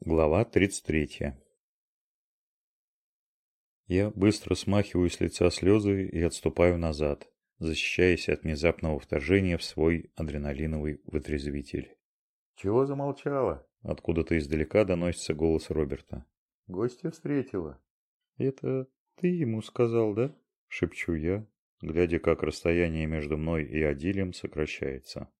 Глава 33. Я быстро смахиваю с лица слезы и отступаю назад, защищаясь от внезапного вторжения в свой адреналиновый вытрезвитель. «Чего замолчала?» Откуда-то издалека доносится голос Роберта. «Гостя встретила». «Это ты ему сказал, да?» – шепчу я, глядя, как расстояние между мной и Адилем сокращается.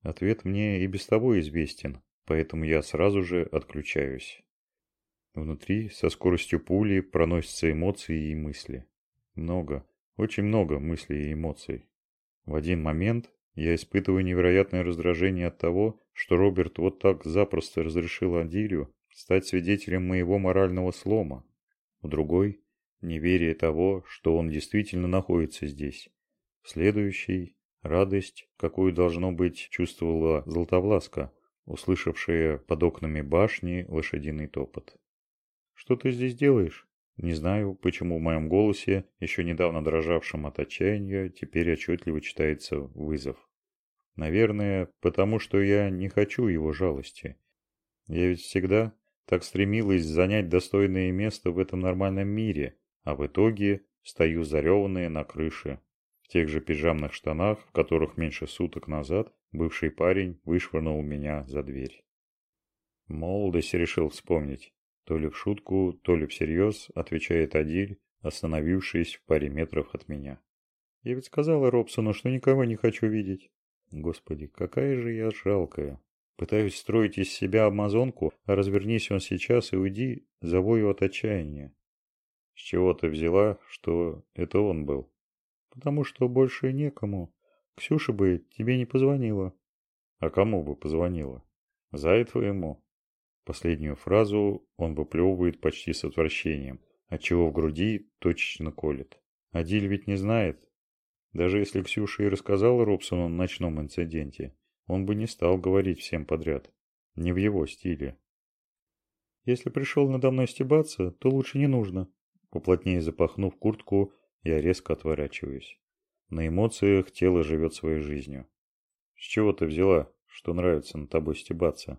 Ответ мне и без того известен, поэтому я сразу же отключаюсь. Внутри со скоростью пули проносятся эмоции и мысли. Много, очень много мыслей и эмоций. В один момент я испытываю невероятное раздражение от того, что Роберт вот так запросто разрешил Андилю стать свидетелем моего морального слома. В другой – неверие того, что он действительно находится здесь. В следующий – радость, какую должно быть чувствовала Златовласка, услышавшая под окнами башни лошадиный топот. «Что ты здесь делаешь?» Не знаю, почему в моем голосе, еще недавно дрожавшем от отчаяния, теперь отчетливо читается вызов. Наверное, потому что я не хочу его жалости. Я ведь всегда так стремилась занять достойное место в этом нормальном мире, а в итоге стою зареванная на крыше, в тех же пижамных штанах, в которых меньше суток назад бывший парень вышвырнул меня за дверь. Молодость решил вспомнить. То ли в шутку, то ли всерьез, отвечает Адиль, остановившись в паре метров от меня. Я ведь сказала Робсону, что никого не хочу видеть. Господи, какая же я жалкая. Пытаюсь строить из себя амазонку, а развернись он сейчас и уйди, завою от отчаяния. С чего ты взяла, что это он был? Потому что больше некому. Ксюша бы тебе не позвонила. А кому бы позвонила? Зай твоему. Последнюю фразу он выплевывает почти с отвращением, отчего в груди точечно колет. Адиль ведь не знает. Даже если Ксюша и рассказала Робсону о ночном инциденте, он бы не стал говорить всем подряд. Не в его стиле. Если пришел надо мной стебаться, то лучше не нужно. Поплотнее запахнув куртку, я резко отворачиваюсь. На эмоциях тело живет своей жизнью. С чего ты взяла, что нравится на тобой стебаться?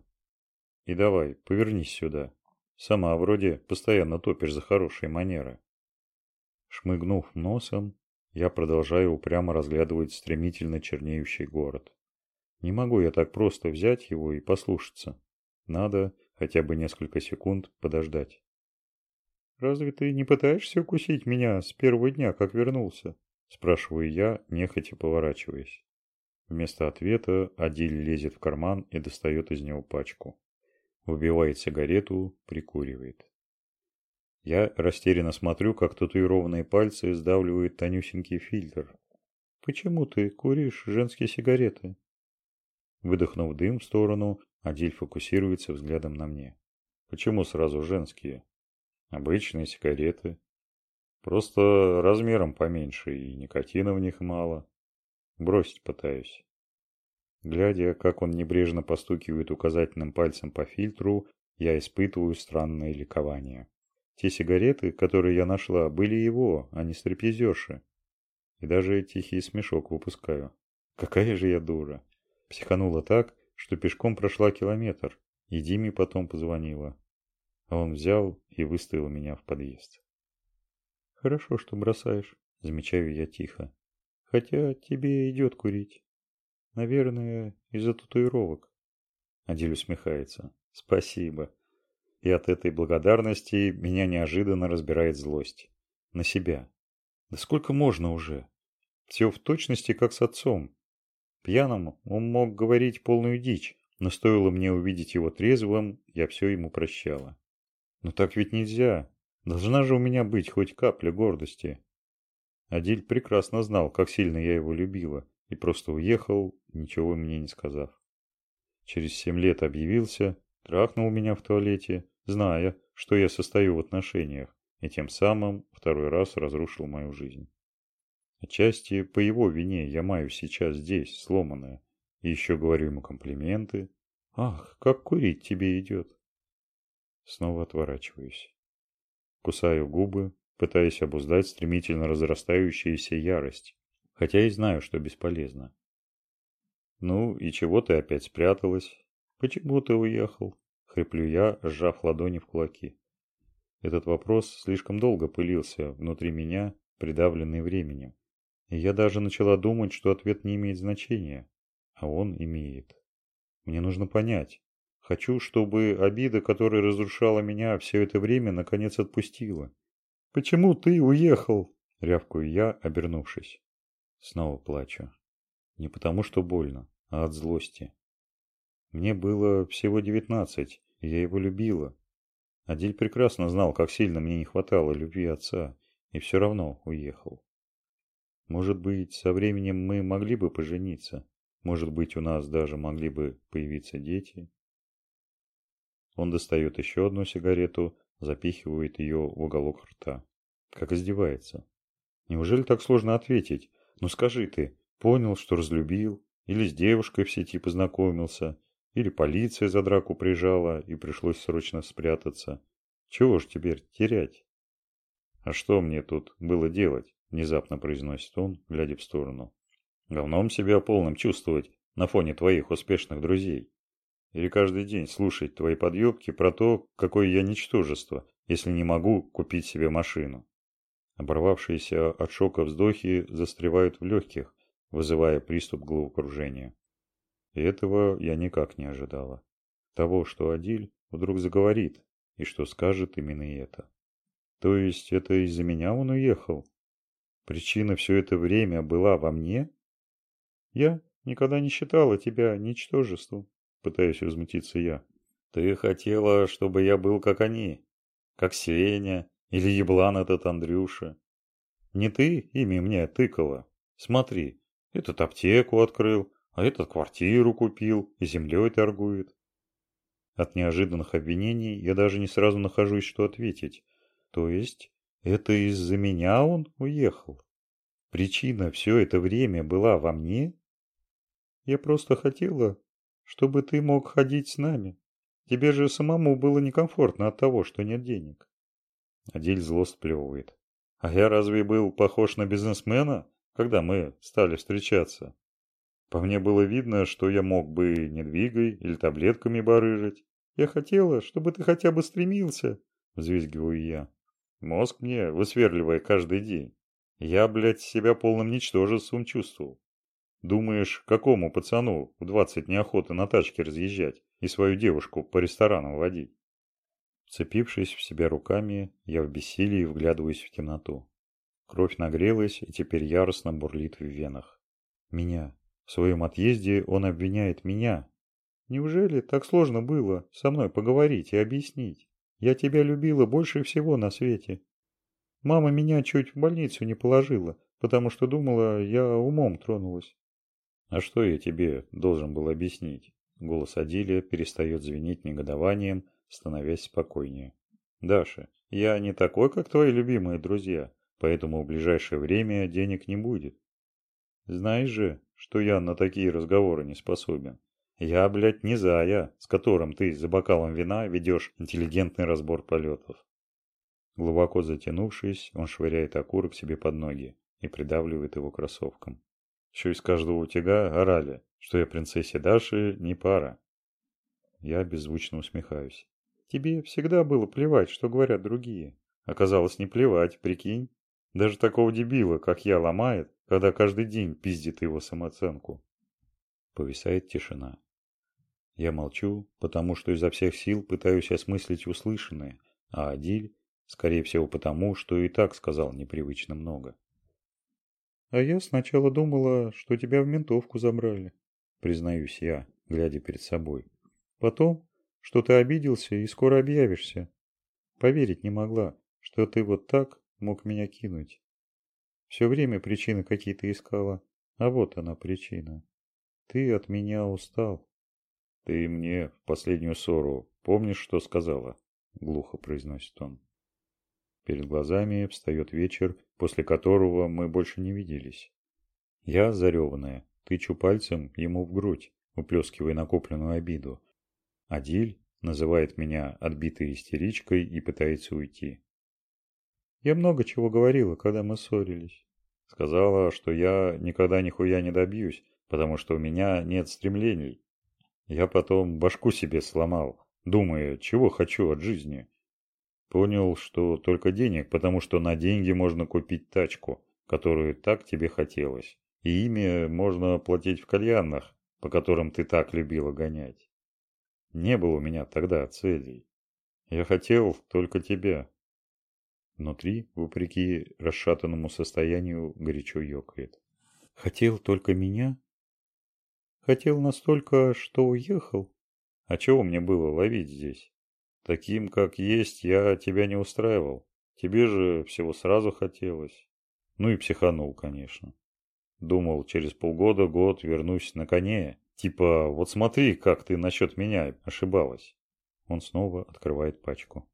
И давай, повернись сюда. Сама вроде постоянно топишь за хорошие манеры. Шмыгнув носом, я продолжаю упрямо разглядывать стремительно чернеющий город. Не могу я так просто взять его и послушаться. Надо хотя бы несколько секунд подождать. «Разве ты не пытаешься укусить меня с первого дня, как вернулся?» Спрашиваю я, нехотя поворачиваясь. Вместо ответа Адиль лезет в карман и достает из него пачку. Выбивает сигарету, прикуривает. Я растерянно смотрю, как татуированные пальцы сдавливают тонюсенький фильтр. «Почему ты куришь женские сигареты?» Выдохнув дым в сторону, Адиль фокусируется взглядом на мне. «Почему сразу женские?» Обычные сигареты. Просто размером поменьше и никотина в них мало. Бросить пытаюсь. Глядя, как он небрежно постукивает указательным пальцем по фильтру, я испытываю странное ликование. Те сигареты, которые я нашла, были его, а не стрепезерши. И даже тихий смешок выпускаю. Какая же я дура. Психанула так, что пешком прошла километр, и Диме потом позвонила. Он взял и выставил меня в подъезд. «Хорошо, что бросаешь», – замечаю я тихо. «Хотя тебе идет курить. Наверное, из-за татуировок». Адиль усмехается. «Спасибо». И от этой благодарности меня неожиданно разбирает злость. На себя. Да сколько можно уже? Все в точности, как с отцом. Пьяным он мог говорить полную дичь, но стоило мне увидеть его трезвым, я все ему прощала. Но так ведь нельзя. Должна же у меня быть хоть капля гордости. Адиль прекрасно знал, как сильно я его любила, и просто уехал, ничего мне не сказав. Через семь лет объявился, трахнул меня в туалете, зная, что я состою в отношениях, и тем самым второй раз разрушил мою жизнь. Отчасти по его вине я маю сейчас здесь, сломанная, и еще говорю ему комплименты. Ах, как курить тебе идет. Снова отворачиваюсь. Кусаю губы, пытаясь обуздать стремительно разрастающуюся ярость, хотя и знаю, что бесполезно. «Ну и чего ты опять спряталась? Почему ты уехал?» хриплю я, сжав ладони в кулаки. Этот вопрос слишком долго пылился внутри меня, придавленный временем. И я даже начала думать, что ответ не имеет значения, а он имеет. Мне нужно понять. Хочу, чтобы обида, которая разрушала меня все это время, наконец отпустила. «Почему ты уехал?» – рявкаю я, обернувшись. Снова плачу. Не потому, что больно, а от злости. Мне было всего девятнадцать, и я его любила. Адель прекрасно знал, как сильно мне не хватало любви отца, и все равно уехал. Может быть, со временем мы могли бы пожениться. Может быть, у нас даже могли бы появиться дети. Он достает еще одну сигарету, запихивает ее в уголок рта. Как издевается. Неужели так сложно ответить? Ну скажи ты, понял, что разлюбил? Или с девушкой в сети познакомился? Или полиция за драку прижала и пришлось срочно спрятаться? Чего ж теперь терять? А что мне тут было делать? Внезапно произносит он, глядя в сторону. Говном себя полным чувствовать на фоне твоих успешных друзей. Или каждый день слушать твои подъебки про то, какое я ничтожество, если не могу купить себе машину. Оборвавшиеся от шока вздохи застревают в легких, вызывая приступ головокружения. И этого я никак не ожидала. Того, что Адиль вдруг заговорит, и что скажет именно это. То есть это из-за меня он уехал? Причина все это время была во мне? Я никогда не считала тебя ничтожеством, пытаюсь возмутиться я. Ты хотела, чтобы я был как они, как Сеня или еблан этот Андрюша. Не ты ими мне тыкала. Смотри, этот аптеку открыл, а этот квартиру купил и землей торгует. От неожиданных обвинений я даже не сразу нахожусь, что ответить. То есть, это из-за меня он уехал? Причина все это время была во мне? Я просто хотела, чтобы ты мог ходить с нами. Тебе же самому было некомфортно от того, что нет денег. Адель зло сплевывает. А я разве был похож на бизнесмена, когда мы стали встречаться? По мне было видно, что я мог бы недвигой или таблетками барыжить. Я хотела, чтобы ты хотя бы стремился, взвизгиваю я. Мозг мне высверливая каждый день. Я, блядь, себя полным ничтожеством чувствовал. Думаешь, какому пацану в двадцать неохота на тачке разъезжать и свою девушку по ресторанам водить? Вцепившись в себя руками, я в бессилии вглядываюсь в темноту. Кровь нагрелась и теперь яростно бурлит в венах. Меня. В своем отъезде он обвиняет меня. Неужели так сложно было со мной поговорить и объяснить? Я тебя любила больше всего на свете. Мама меня чуть в больницу не положила, потому что думала, я умом тронулась. А что я тебе должен был объяснить? Голос Адилия перестает звенеть негодованием, становясь спокойнее. Даша, я не такой, как твои любимые друзья, поэтому в ближайшее время денег не будет. Знаешь же, что я на такие разговоры не способен. Я, блядь, не зая, с которым ты за бокалом вина ведешь интеллигентный разбор полетов. Глубоко затянувшись, он швыряет окурок себе под ноги и придавливает его кроссовком. Еще из каждого утяга орали, что я принцессе Даши не пара. Я беззвучно усмехаюсь. Тебе всегда было плевать, что говорят другие. Оказалось, не плевать, прикинь. Даже такого дебила, как я, ломает, когда каждый день пиздит его самооценку. Повисает тишина. Я молчу, потому что изо всех сил пытаюсь осмыслить услышанное, а Адиль, скорее всего потому, что и так сказал непривычно много. «А я сначала думала, что тебя в ментовку забрали», — признаюсь я, глядя перед собой. «Потом, что ты обиделся и скоро объявишься. Поверить не могла, что ты вот так мог меня кинуть. Все время причины какие-то искала, а вот она причина. Ты от меня устал». «Ты мне в последнюю ссору помнишь, что сказала?» — глухо произносит он. Перед глазами встает вечер, после которого мы больше не виделись. Я, зареванная, тычу пальцем ему в грудь, уплескивая накопленную обиду. Адиль называет меня отбитой истеричкой и пытается уйти. Я много чего говорила, когда мы ссорились. Сказала, что я никогда нихуя не добьюсь, потому что у меня нет стремлений. Я потом башку себе сломал, думая, чего хочу от жизни. Понял, что только денег, потому что на деньги можно купить тачку, которую так тебе хотелось. И ими можно платить в кальянах, по которым ты так любила гонять. Не было у меня тогда целей. Я хотел только тебя. Внутри, вопреки расшатанному состоянию, горячо ёкает. Хотел только меня? Хотел настолько, что уехал? А чего мне было ловить здесь? Таким, как есть, я тебя не устраивал. Тебе же всего сразу хотелось. Ну и психанул, конечно. Думал, через полгода-год вернусь на коне. Типа, вот смотри, как ты насчет меня ошибалась. Он снова открывает пачку.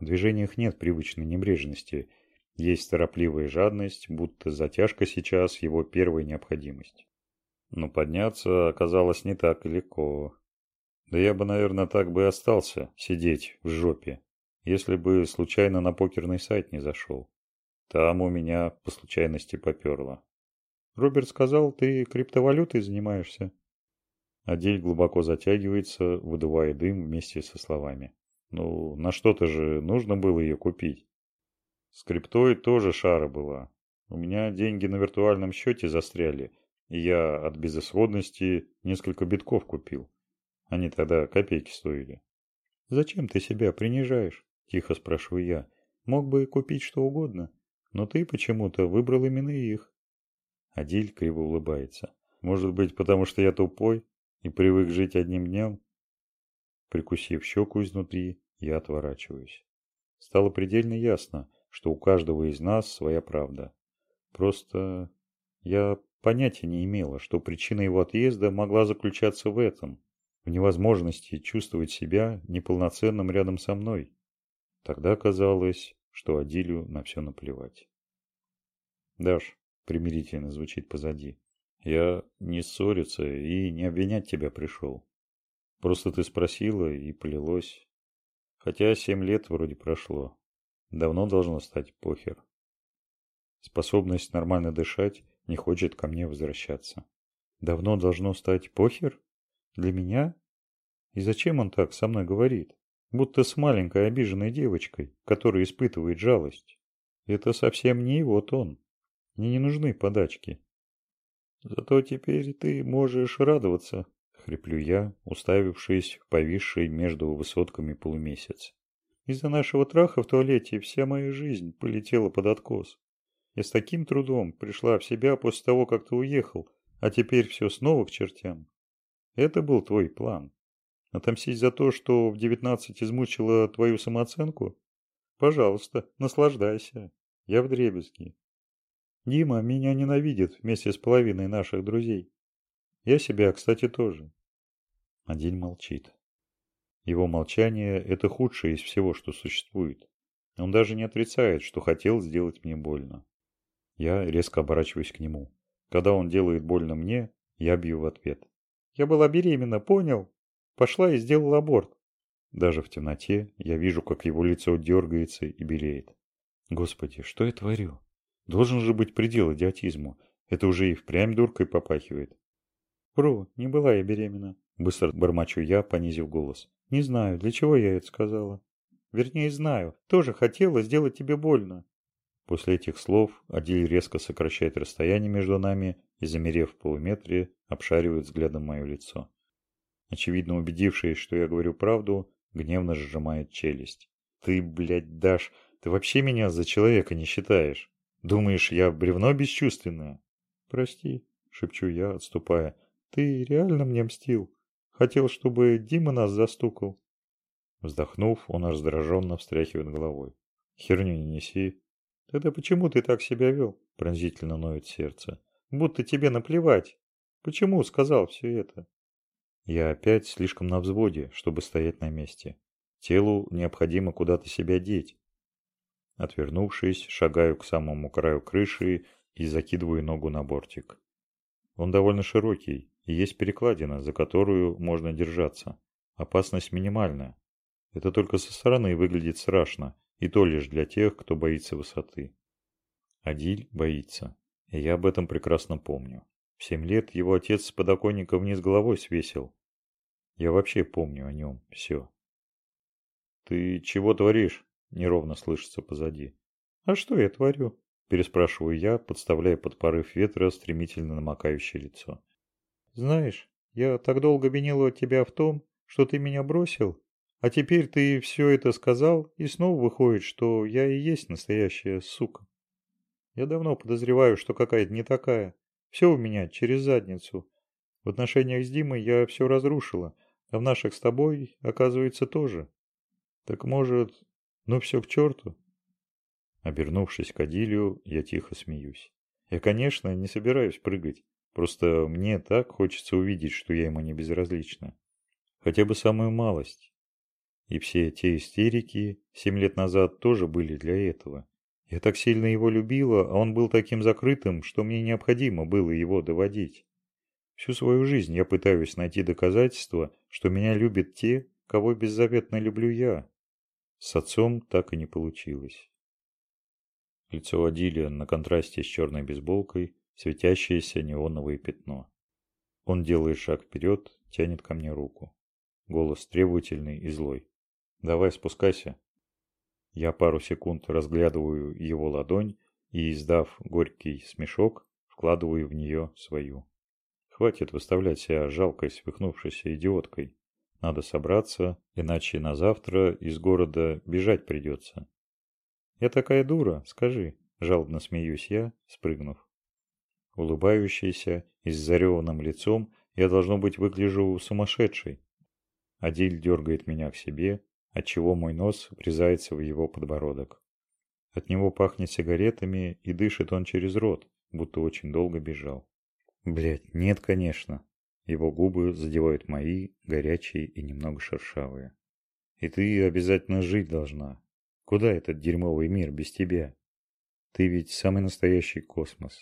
В движениях нет привычной небрежности. Есть торопливая жадность, будто затяжка сейчас его первая необходимость. Но подняться оказалось не так легко. Да я бы, наверное, так бы и остался сидеть в жопе, если бы случайно на покерный сайт не зашел. Там у меня по случайности поперло. Роберт сказал, ты криптовалютой занимаешься? Адель глубоко затягивается, выдувая дым вместе со словами. Ну, на что-то же нужно было ее купить. С криптой тоже шара была. У меня деньги на виртуальном счете застряли, и я от безысходности несколько битков купил. Они тогда копейки стоили. «Зачем ты себя принижаешь?» – тихо спрашиваю я. «Мог бы купить что угодно, но ты почему-то выбрал именно их». Адиль криво улыбается. «Может быть, потому что я тупой и привык жить одним днем?» Прикусив щеку изнутри, я отворачиваюсь. Стало предельно ясно, что у каждого из нас своя правда. Просто я понятия не имела, что причина его отъезда могла заключаться в этом в невозможности чувствовать себя неполноценным рядом со мной. Тогда казалось, что Адилю на все наплевать. «Даш», — примирительно звучит позади, — «я не ссориться и не обвинять тебя пришел. Просто ты спросила и полилось. Хотя семь лет вроде прошло. Давно должно стать похер. Способность нормально дышать не хочет ко мне возвращаться. Давно должно стать похер? Для меня? И зачем он так со мной говорит? Будто с маленькой обиженной девочкой, которая испытывает жалость. Это совсем не его тон. Мне не нужны подачки. Зато теперь ты можешь радоваться, хриплю я, уставившись в повисший между высотками полумесяц. Из-за нашего траха в туалете вся моя жизнь полетела под откос. Я с таким трудом пришла в себя после того, как ты уехал, а теперь все снова к чертям. Это был твой план. Отомстить за то, что в девятнадцать измучила твою самооценку? Пожалуйста, наслаждайся. Я в дребезги. Дима меня ненавидит вместе с половиной наших друзей. Я себя, кстати, тоже. Один молчит. Его молчание – это худшее из всего, что существует. Он даже не отрицает, что хотел сделать мне больно. Я резко оборачиваюсь к нему. Когда он делает больно мне, я бью в ответ. Я была беременна, понял? Пошла и сделала аборт. Даже в темноте я вижу, как его лицо дергается и белеет. Господи, что я творю? Должен же быть предел идиотизму. Это уже и впрямь дуркой попахивает. Про, не была я беременна. Быстро бормочу я, понизив голос. Не знаю, для чего я это сказала. Вернее, знаю, тоже хотела сделать тебе больно. После этих слов Адиль резко сокращает расстояние между нами и, замерев в полуметре, обшаривает взглядом мое лицо. Очевидно убедившись, что я говорю правду, гневно сжимает челюсть. «Ты, блядь, Даш, ты вообще меня за человека не считаешь? Думаешь, я бревно бесчувственное?» «Прости», — шепчу я, отступая. «Ты реально мне мстил? Хотел, чтобы Дима нас застукал?» Вздохнув, он раздраженно встряхивает головой. «Херню не неси». «Тогда почему ты так себя вел?» — пронзительно ноет сердце. «Будто тебе наплевать. Почему сказал все это?» Я опять слишком на взводе, чтобы стоять на месте. Телу необходимо куда-то себя деть. Отвернувшись, шагаю к самому краю крыши и закидываю ногу на бортик. Он довольно широкий, и есть перекладина, за которую можно держаться. Опасность минимальная. Это только со стороны выглядит страшно, и то лишь для тех, кто боится высоты. Адиль боится, и я об этом прекрасно помню. В семь лет его отец с подоконника вниз головой свесил. Я вообще помню о нем все. Ты чего творишь? Неровно слышится позади. А что я творю? Переспрашиваю я, подставляя под порыв ветра стремительно намокающее лицо. Знаешь, я так долго винила тебя в том, что ты меня бросил, а теперь ты все это сказал, и снова выходит, что я и есть настоящая сука. Я давно подозреваю, что какая-то не такая. Все у меня через задницу. В отношениях с Димой я все разрушила, а в наших с тобой, оказывается, тоже. Так может, ну все к черту? Обернувшись к Адилию, я тихо смеюсь. Я, конечно, не собираюсь прыгать. Просто мне так хочется увидеть, что я ему не безразлична. Хотя бы самую малость. И все те истерики семь лет назад тоже были для этого. Я так сильно его любила, а он был таким закрытым, что мне необходимо было его доводить. Всю свою жизнь я пытаюсь найти доказательства, что меня любят те, кого беззаветно люблю я. С отцом так и не получилось. Лицо Адилия на контрасте с черной бейсболкой, светящееся неоновое пятно. Он делает шаг вперед, тянет ко мне руку. Голос требовательный и злой. «Давай спускайся, я пару секунд разглядываю его ладонь и, издав горький смешок, вкладываю в нее свою. Хватит выставлять себя жалкой свихнувшейся идиоткой. Надо собраться, иначе на завтра из города бежать придется. «Я такая дура, скажи», – жалобно смеюсь я, спрыгнув. Улыбающийся и с зареванным лицом я, должно быть, выгляжу сумасшедшей. Адиль дергает меня к себе, отчего мой нос врезается в его подбородок. От него пахнет сигаретами и дышит он через рот, будто очень долго бежал. Блять, нет, конечно. Его губы задевают мои, горячие и немного шершавые. И ты обязательно жить должна. Куда этот дерьмовый мир без тебя? Ты ведь самый настоящий космос.